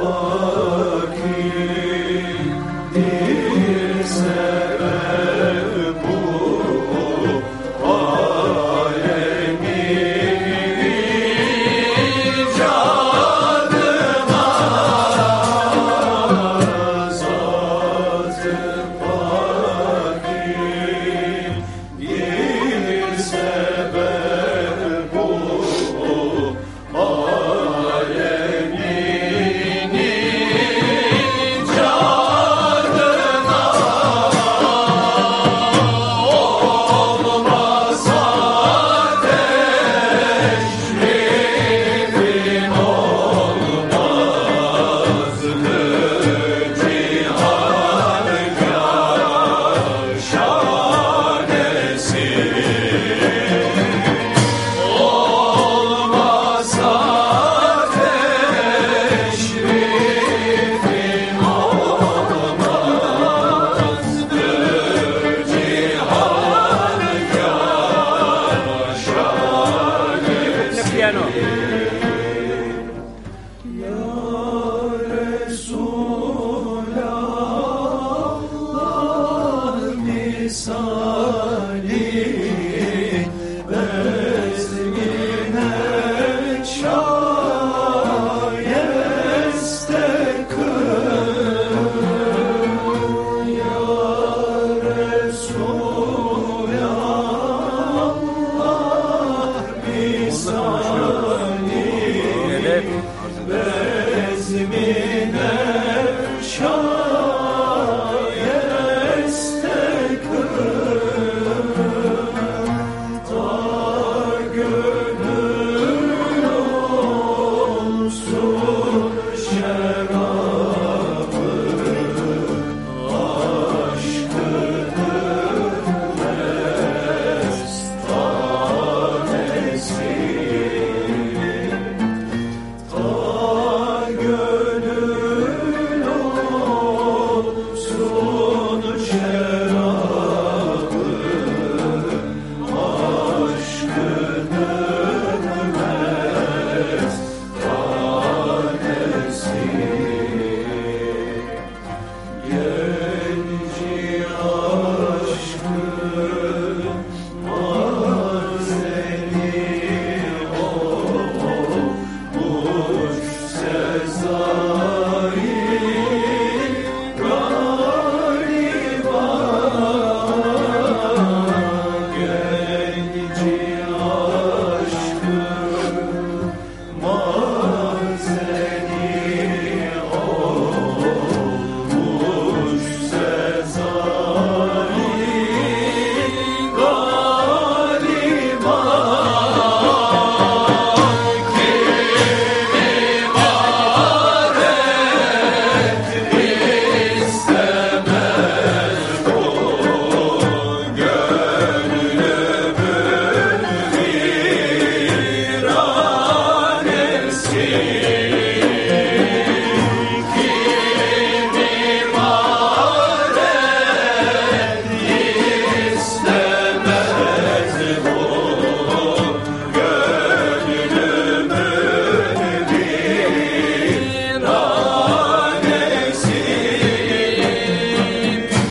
Oh. Amen. Yeah.